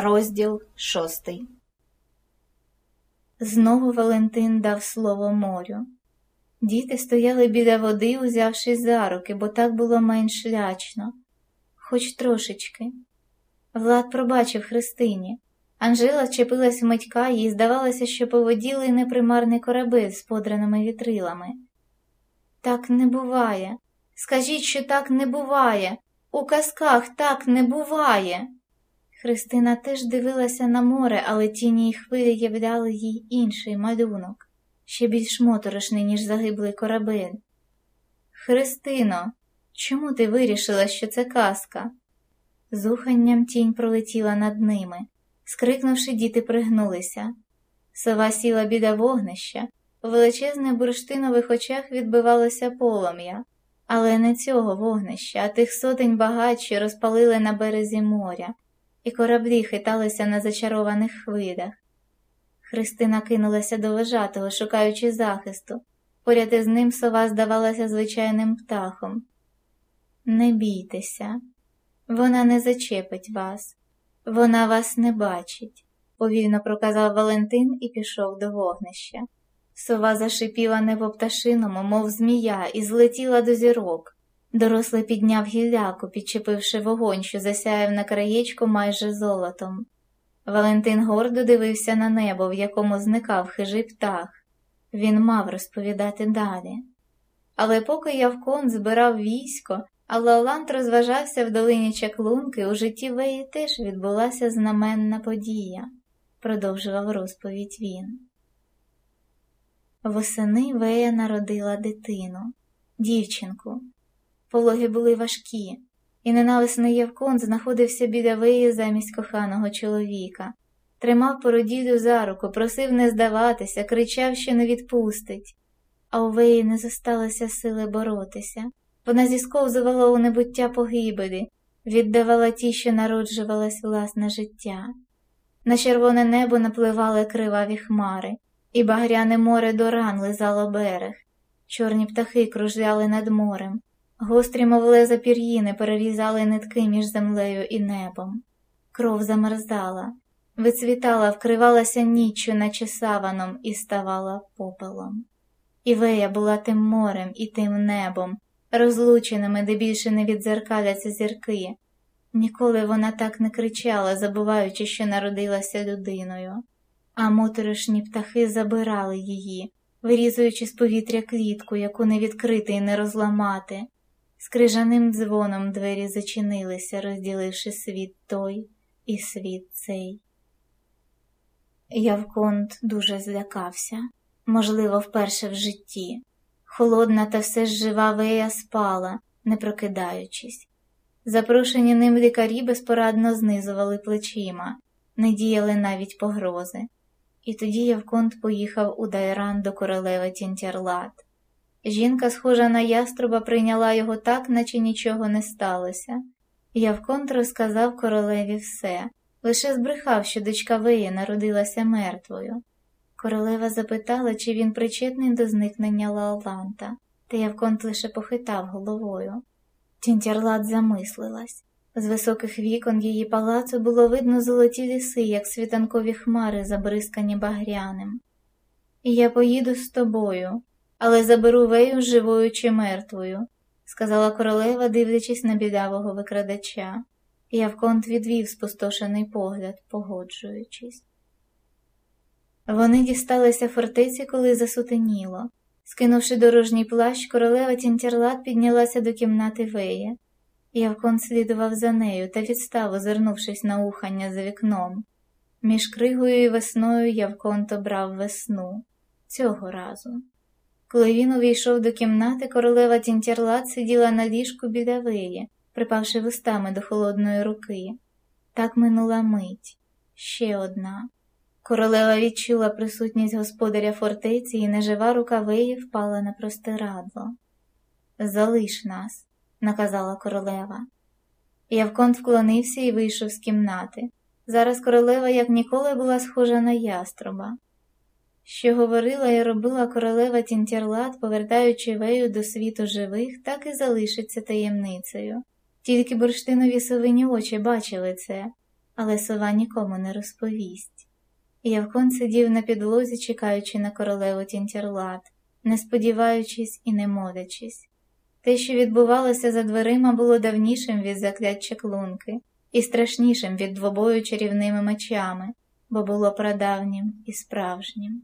Розділ шостий. Знову Валентин дав слово морю. Діти стояли біля води, узявшись за руки, бо так було менш лячно, хоч трошечки. Влад пробачив Христині. Анжела чепилась в митька, їй здавалося, що по воді лине корабель з подраними вітрилами. Так не буває. Скажіть, що так не буває. У казках так не буває. Христина теж дивилася на море, але тіні й хвилі являли їй інший малюнок, ще більш моторошний, ніж загиблий корабель. Христино, чому ти вирішила, що це казка? З уханням тінь пролетіла над ними. Скрикнувши, діти пригнулися. Сова сіла біля вогнища, у величезних бурштинових очах відбивалося полум'я, але не цього вогнища, а тих сотень багать, що розпалили на березі моря і кораблі хиталися на зачарованих хвилях. Христина кинулася до вожатого, шукаючи захисту. Поряд із ним сова здавалася звичайним птахом. Не бійтеся, вона не зачепить вас, вона вас не бачить, повільно проказав Валентин і пішов до вогнища. Сова зашипіла не по пташиному, мов змія, і злетіла до зірок. Дорослий підняв гілляку, підчепивши вогонь, що засяяв на краєчку майже золотом. Валентин гордо дивився на небо, в якому зникав хижий птах. Він мав розповідати далі. Але поки Явкон збирав військо, а Лалант розважався в долині чаклунки, у житті Веї теж відбулася знаменна подія, продовжував розповідь він. Восени Вея народила дитину, дівчинку. Пологи були важкі, і ненависний Євкон знаходився біля виї замість коханого чоловіка, тримав породілю за руку, просив не здаватися, кричав, що не відпустить. А у Веї не зосталося сили боротися. Вона зісковзувала у небуття погибелі, віддавала ті, що народжувалась власне життя. На червоне небо напливали криваві хмари, і багряне море до ран лизало берег. Чорні птахи кружляли над морем, Гострі, мов леза пір'їни, перерізали нитки між землею і небом. Кров замерзала, вицвітала, вкривалася ніччю, наче саваном, і ставала попелом. Івея була тим морем і тим небом, розлученими, де більше не відзеркаляться зірки. Ніколи вона так не кричала, забуваючи, що народилася людиною, а моторошні птахи забирали її, вирізуючи з повітря клітку, яку не відкрити і не розламати. З крижаним дзвоном двері зачинилися, розділивши світ той і світ цей. Явконт дуже злякався, можливо, вперше в житті. Холодна та все ж жива вея спала, не прокидаючись. Запрошені ним лікарі безпорадно знизували плечима, не діяли навіть погрози. І тоді Явконт поїхав у Дайран до королеви Тінтярлат. Жінка, схожа на яструба, прийняла його так, наче нічого не сталося. Явконт розказав королеві все, лише збрехав, що дочка Веї народилася мертвою. Королева запитала, чи він причетний до зникнення Лаоланта, та Явконт лише похитав головою. Тінтярлат замислилась. З високих вікон її палацу було видно золоті ліси, як світанкові хмари, забризкані багряним. Я поїду з тобою, але заберу вею живою чи мертвою, сказала королева, дивлячись на бідавого викрадача. Явконт відвів спустошений погляд, погоджуючись. Вони дісталися фортеці, коли засутеніло. Скинувши дорожній плащ, королева Тінтярлат піднялася до кімнати Вея. Явкон слідував за нею та відстав, озирнувшись на ухання за вікном. Між кригою і весною Явконт обрав весну цього разу. Коли він увійшов до кімнати, королева Тінтярлат сиділа на ліжку біля виї, припавши вустами до холодної руки. Так минула мить, ще одна. Королева відчула присутність господаря фортеці, і нежива рука виї впала на простирадло. Залиш нас, наказала королева. Явконт вклонився і вийшов з кімнати. Зараз королева, як ніколи, була схожа на яструба що говорила і робила королева Тінтярлат, повертаючи вею до світу живих, так і залишиться таємницею. Тільки бурштинові совині очі бачили це, але сова нікому не розповість. Явкон сидів на підлозі, чекаючи на королеву Тінтярлат, не сподіваючись і не молячись. Те, що відбувалося за дверима, було давнішим від заклять чеклунки і страшнішим від двобою чарівними мечами, бо було прадавнім і справжнім.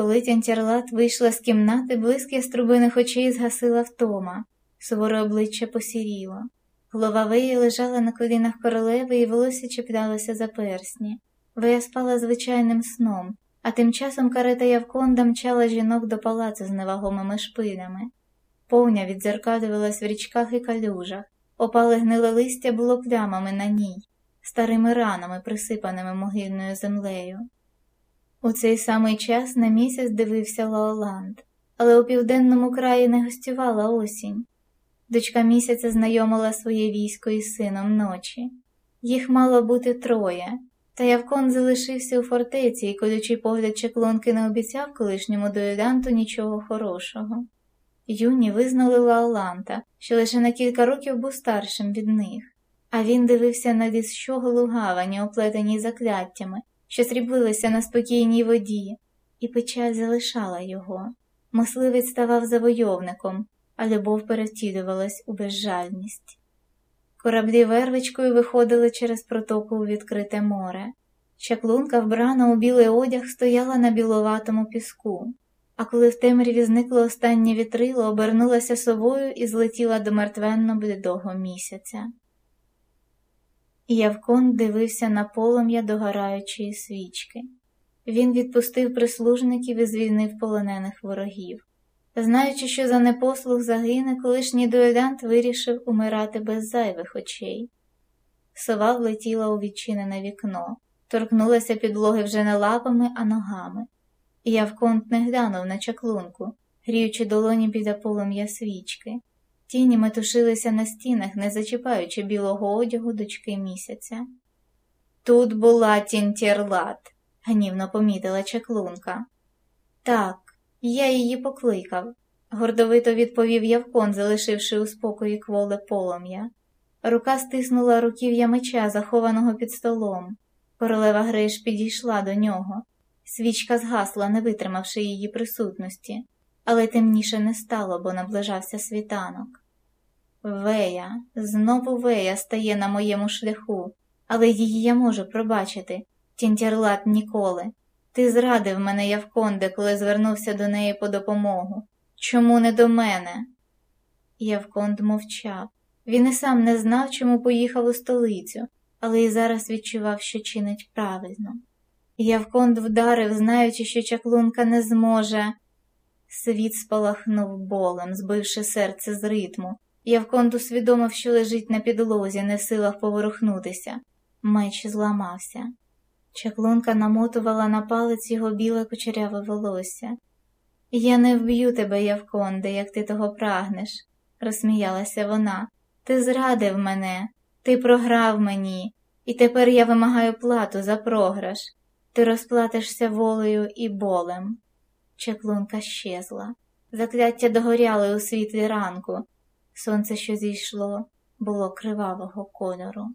Коли Тянтярлат вийшла з кімнати, блиск яструбиних очей згасила втома, суворе обличчя посіріло. Голова Веї лежала на колінах королеви і волосся чіплялося за персні. Вея спала звичайним сном, а тим часом карета Явконда мчала жінок до палацу з невагомими шпилями. Повня відзеркалювалась в річках і калюжах, опале гниле листя було плямами на ній, старими ранами, присипаними могильною землею. У цей самий час на місяць дивився Лаоланд, але у південному краї не гостювала осінь. Дочка місяця знайомила своє військо із сином ночі. Їх мало бути троє, та Явкон залишився у фортеці, і колючий погляд чеклонки не обіцяв колишньому дуелянту нічого хорошого. Юні визнали Лаоланта, що лише на кілька років був старшим від них, а він дивився на ліс щоголу гавані, оплетеній закляттями, що сріблилися на спокійній воді, і печаль залишала його. Мисливець ставав завойовником, а любов перетілювалась у безжальність. Кораблі вервичкою виходили через протоку у відкрите море. Чаклунка, вбрана у білий одяг, стояла на біловатому піску, а коли в темряві зникло останнє вітрило, обернулася совою і злетіла до мертвенно блідого місяця. Явкон дивився на полум'я догораючої свічки. Він відпустив прислужників і звільнив полонених ворогів. Знаючи, що за непослух загине, колишній дуелянт вирішив умирати без зайвих очей. Сова влетіла у відчинене вікно, торкнулася підлоги вже не лапами, а ногами. Явконт не глянув на чаклунку, гріючи долоні біля полум'я свічки. Тіні метушилися на стінах, не зачіпаючи білого одягу дочки місяця. Тут була тінтєрлат, гнівно помітила чаклунка. Так, я її покликав, гордовито відповів Явкон, залишивши у спокої кволе полум'я. Рука стиснула руків'я меча, захованого під столом. Королева Гриш підійшла до нього. Свічка згасла, не витримавши її присутності, але темніше не стало, бо наближався світанок. Вея, знову вея стає на моєму шляху, але її я можу пробачити, тінтярлат ніколи. Ти зрадив мене, Явконде, коли звернувся до неї по допомогу. Чому не до мене? Явконд мовчав. Він і сам не знав, чому поїхав у столицю, але і зараз відчував, що чинить правильно. Явконд вдарив, знаючи, що чаклунка не зможе. Світ спалахнув болем, збивши серце з ритму. Явконд усвідомив, що лежить на підлозі, не в силах поворухнутися. Меч зламався. Чаклунка намотувала на палець його біле кучеряве волосся. Я не вб'ю тебе, Явконде, як ти того прагнеш, розсміялася вона. Ти зрадив мене, ти програв мені, і тепер я вимагаю плату за програш. Ти розплатишся волею і болем. Чаклунка щезла. Закляття догоряли у світлі ранку. Сонце, що зійшло, було кривавого кольору.